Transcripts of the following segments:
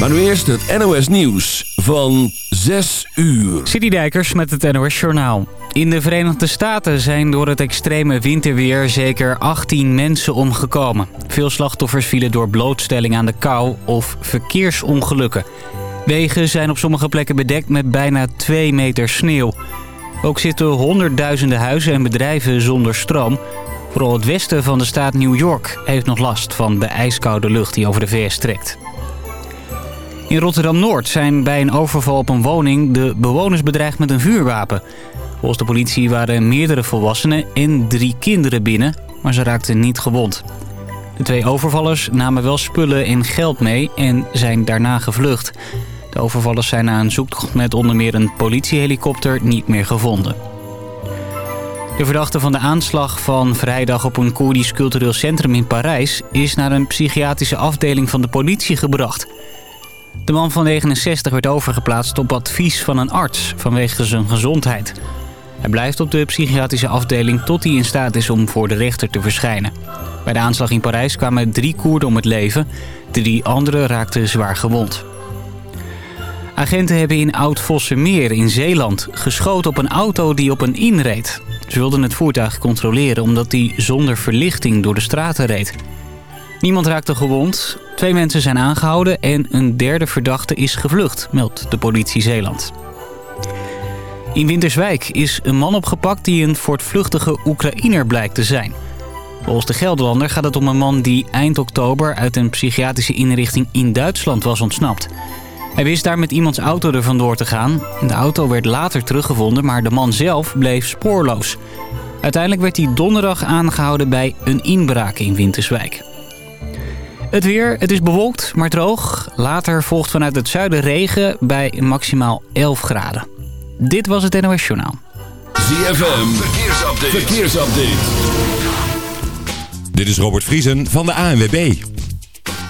Maar nu eerst het NOS Nieuws van 6 uur. Citydijkers met het NOS Journaal. In de Verenigde Staten zijn door het extreme winterweer zeker 18 mensen omgekomen. Veel slachtoffers vielen door blootstelling aan de kou of verkeersongelukken. Wegen zijn op sommige plekken bedekt met bijna 2 meter sneeuw. Ook zitten honderdduizenden huizen en bedrijven zonder stroom. Vooral het westen van de staat New York heeft nog last van de ijskoude lucht die over de VS trekt. In Rotterdam-Noord zijn bij een overval op een woning de bewoners bedreigd met een vuurwapen. Volgens de politie waren meerdere volwassenen en drie kinderen binnen, maar ze raakten niet gewond. De twee overvallers namen wel spullen en geld mee en zijn daarna gevlucht. De overvallers zijn na een zoektocht met onder meer een politiehelikopter niet meer gevonden. De verdachte van de aanslag van vrijdag op een Koerdisch cultureel centrum in Parijs... is naar een psychiatrische afdeling van de politie gebracht. De man van 69 werd overgeplaatst op advies van een arts vanwege zijn gezondheid. Hij blijft op de psychiatrische afdeling tot hij in staat is om voor de rechter te verschijnen. Bij de aanslag in Parijs kwamen drie Koerden om het leven. Drie anderen raakten zwaar gewond. Agenten hebben in Oud-Vossemeer in Zeeland geschoten op een auto die op een inreed. Ze wilden het voertuig controleren omdat die zonder verlichting door de straten reed. Niemand raakte gewond, twee mensen zijn aangehouden en een derde verdachte is gevlucht, meldt de politie Zeeland. In Winterswijk is een man opgepakt die een voortvluchtige Oekraïner blijkt te zijn. Volgens de Gelderlander gaat het om een man die eind oktober uit een psychiatrische inrichting in Duitsland was ontsnapt. Hij wist daar met iemands auto er vandoor te gaan. De auto werd later teruggevonden, maar de man zelf bleef spoorloos. Uiteindelijk werd hij donderdag aangehouden bij een inbraak in Winterswijk. Het weer, het is bewolkt, maar droog. Later volgt vanuit het zuiden regen bij maximaal 11 graden. Dit was het NOS Journaal. ZFM, verkeersupdate. verkeersupdate. Dit is Robert Vriesen van de ANWB.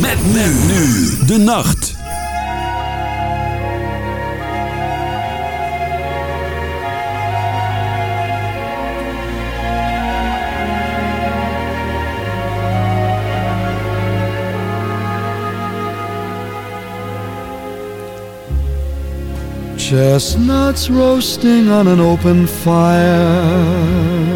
Met nu de nacht. Chestnuts roasting on an open fire.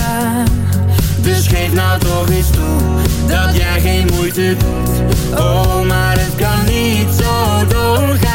Dus geef nou toch eens toe Dat jij geen moeite doet. Oh, maar het kan niet zo doorgaan.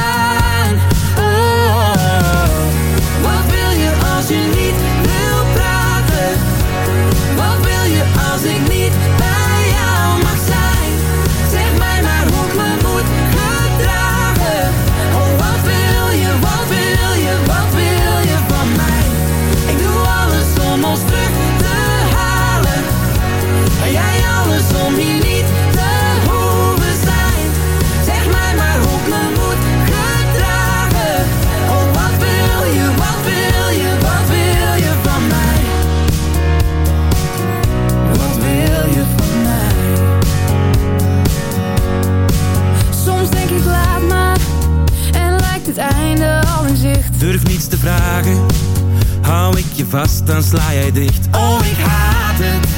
durf niets te vragen. Hou ik je vast, dan sla jij dicht. Oh, ik haat het,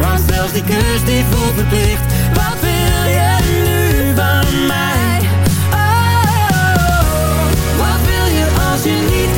want zelfs die kus die voelt verplicht. Wat wil je nu van mij? Oh, wat wil je als je niet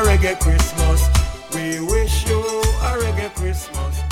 a reggae Christmas. We wish you a reggae Christmas.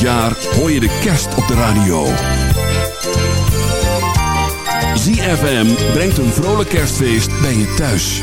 jaar hoor je de kerst op de radio. ZFM brengt een vrolijk kerstfeest bij je thuis.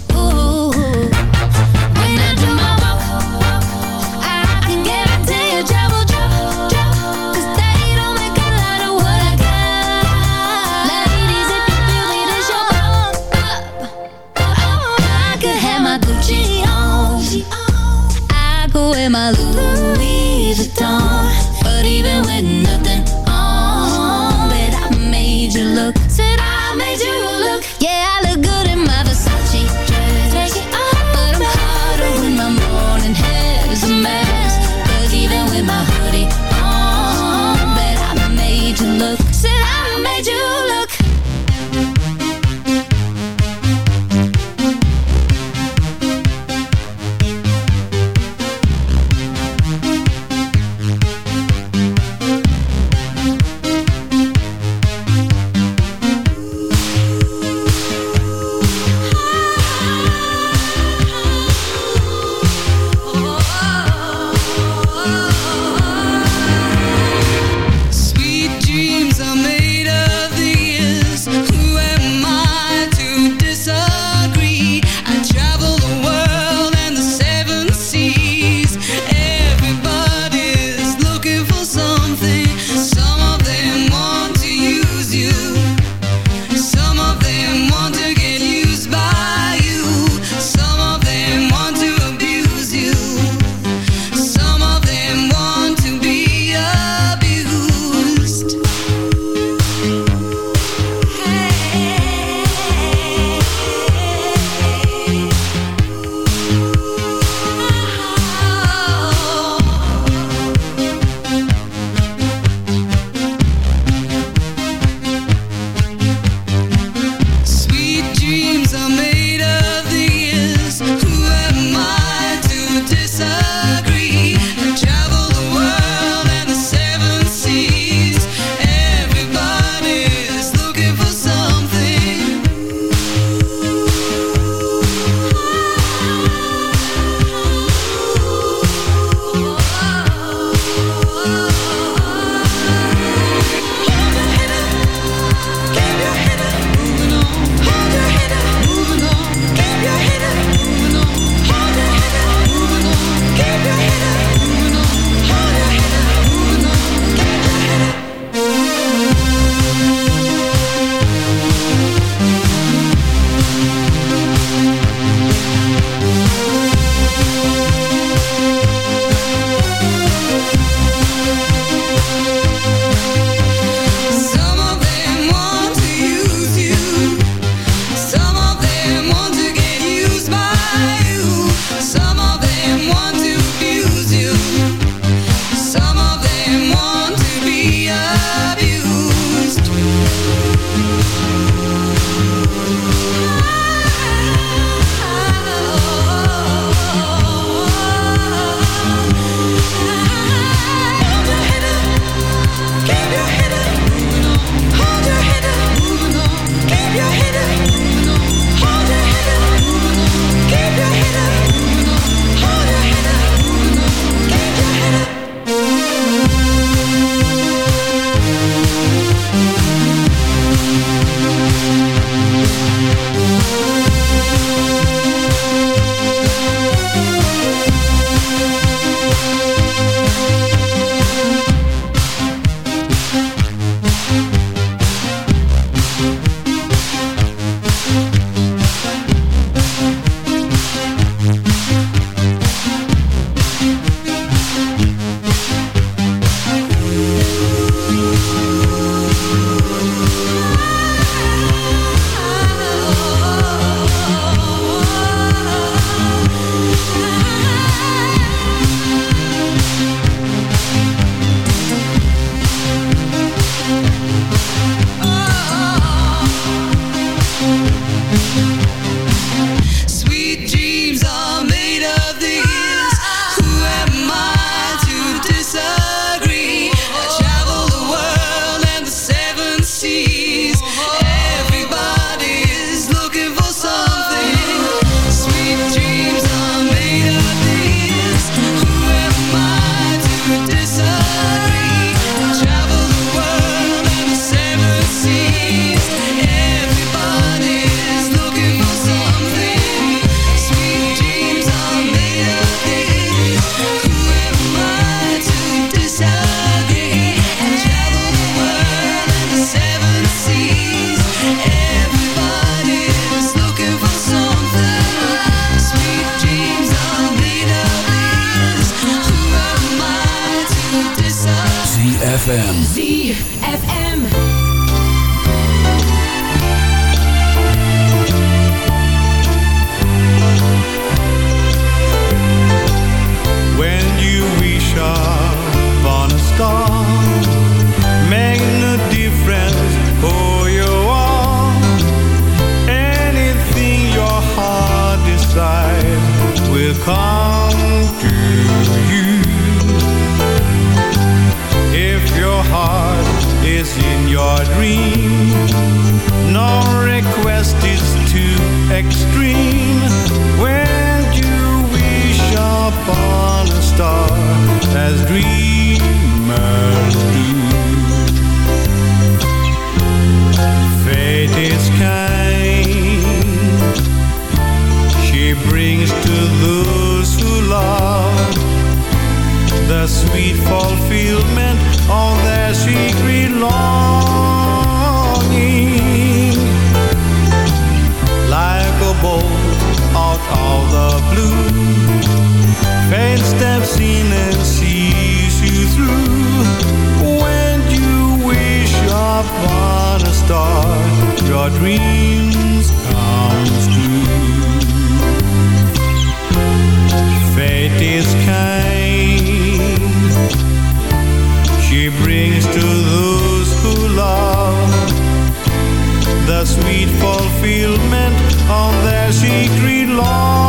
on their secret law.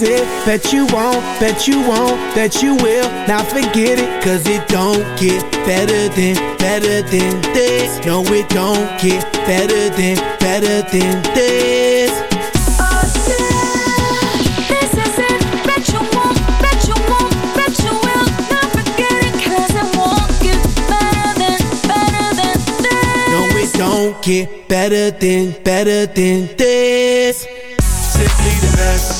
realize it. Bet you won't, bet you won't, that you will. not forget it, cause it don't get better than, better than this. No, it don't get better than, better than this. Don't get better than, better than this. Simply the best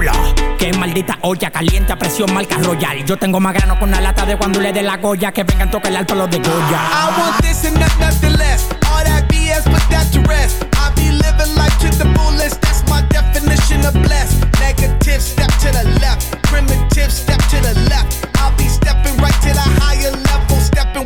Diablo, qué maldita olla caliente a presión marca royal. Yo tengo más grano con una lata de cuando le dé la goya que vengan tocar el alto los de Goya. I want this and not nothing less. All that BS, put that to rest. I be living life to the fullest. That's my definition of blessed. Negative, step to the left. Primitive, step to the left.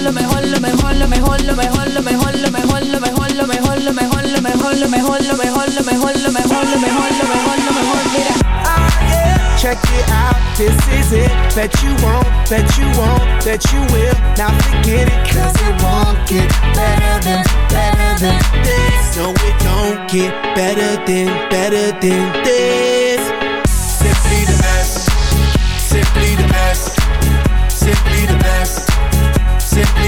lo mejor, lo mejor, lo mejor, lo mejor, lo mejor, lo mejor, lo mejor, lo mejor, lo mejor, lo mejor, lo mejor, lo mejor, lo mejor, lo mejor, lo mejor, lo mejor, lo mejor. Check it out, this is it. that you won't, bet you won't, bet you will. Now forget it, cause it won't get better than, better than this. No, it don't get better than, better than this. Simply the best, simply the best, simply the best,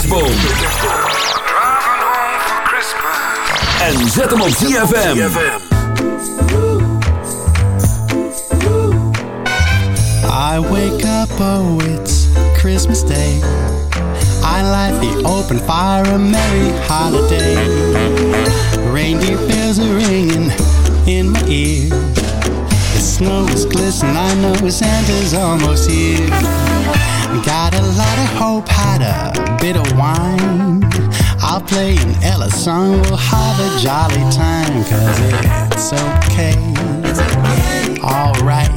Kerstboom. En zet hem op ZFM. I wake up, oh, it's Christmas Day. I light the open fire, a merry holiday. Reindeer bells are ringing in my ear. The snow is glistening, I know Santa's almost here. Got a lot of hope, had a bit of wine. I'll play an Ella song, we'll have a jolly time, cause it's okay. Alright.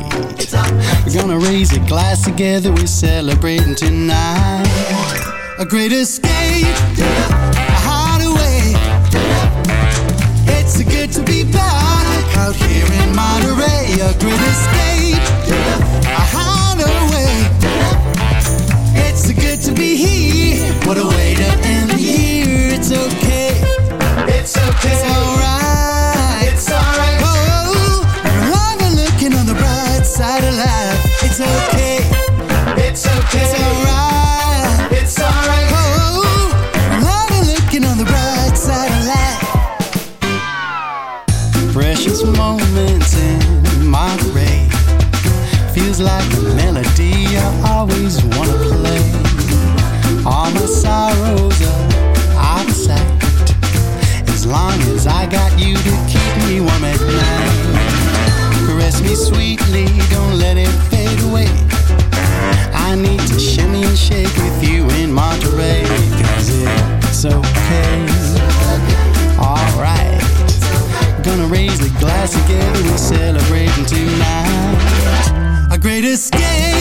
We're gonna raise a glass together, we're celebrating tonight. A great escape, a hideaway. It's good to be back out here in Monterey. A great escape, a hideaway. Good to be here. What a way to end the year. It's okay. It's okay. It's alright. Got you to keep me warm at night. Caress me sweetly, don't let it fade away. I need to shimmy and shake with you in Monterey. Cause it's okay. Alright. Gonna raise the glass together, we're celebrating tonight. A great escape,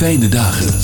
fijne dagen.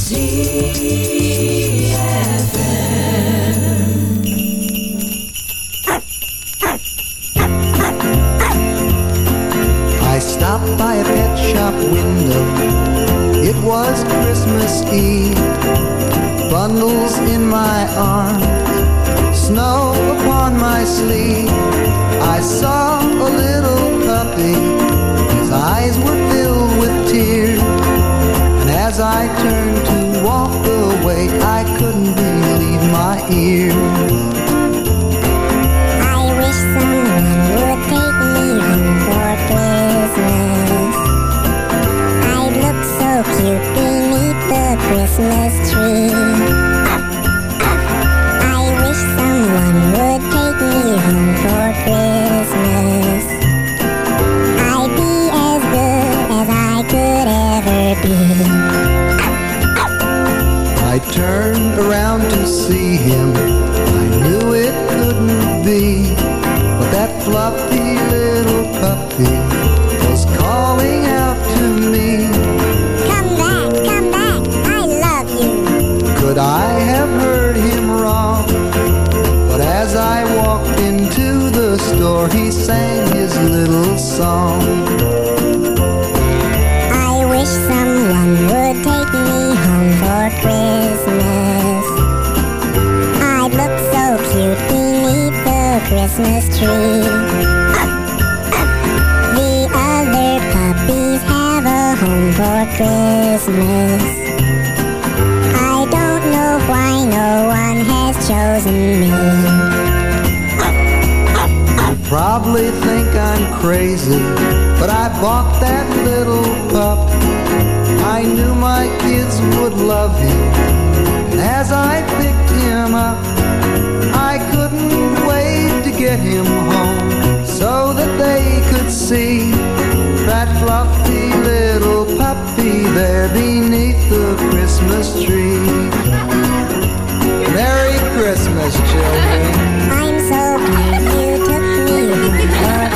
see him. They think I'm crazy, but I bought that little pup. I knew my kids would love him. As I picked him up, I couldn't wait to get him home so that they could see that fluffy little puppy there beneath the Christmas tree. Merry Christmas, children. I'm so glad 你来